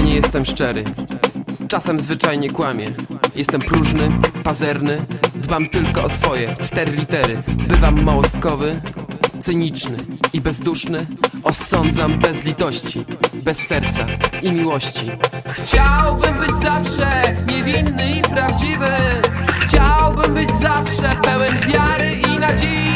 że jestem szczery. Czasem zwyczajnie kłamie. Jestem próżny, pazerny, Dbam tylko o swoje. Cztery litery. Bywam małostkowy, cyniczny i bezduszny. Osądzam bez litości, bez serca i miłości. Chciałbym być zawsze niewinny i prawdziwy. Chciałbym być zawsze pełen wiary i nadziei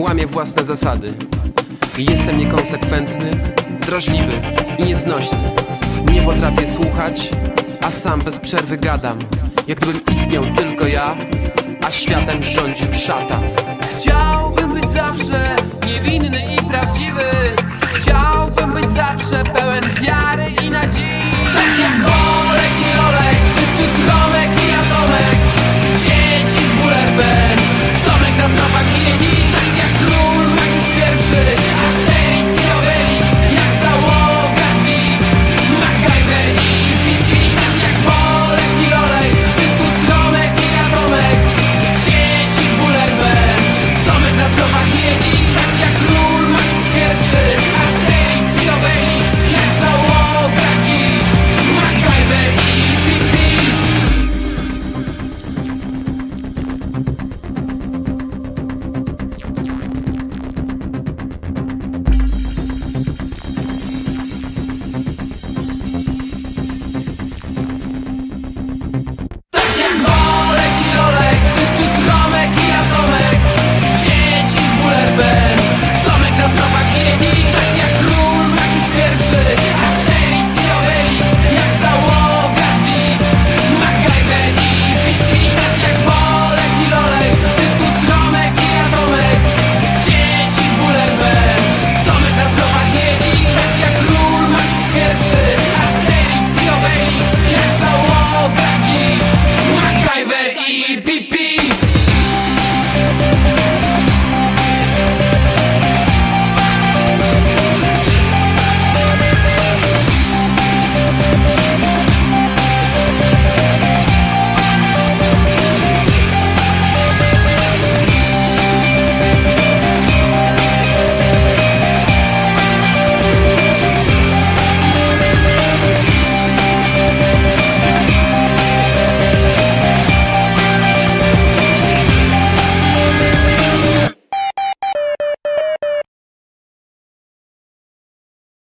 Łamię własne zasady. Jestem niekonsekwentny, drażliwy i nieznośny. Nie potrafię słuchać, a sam bez przerwy gadam. Jak gdybym istniał tylko ja, a światem rządził szatan. Chciałbym być zawsze niewinny i prawdziwy.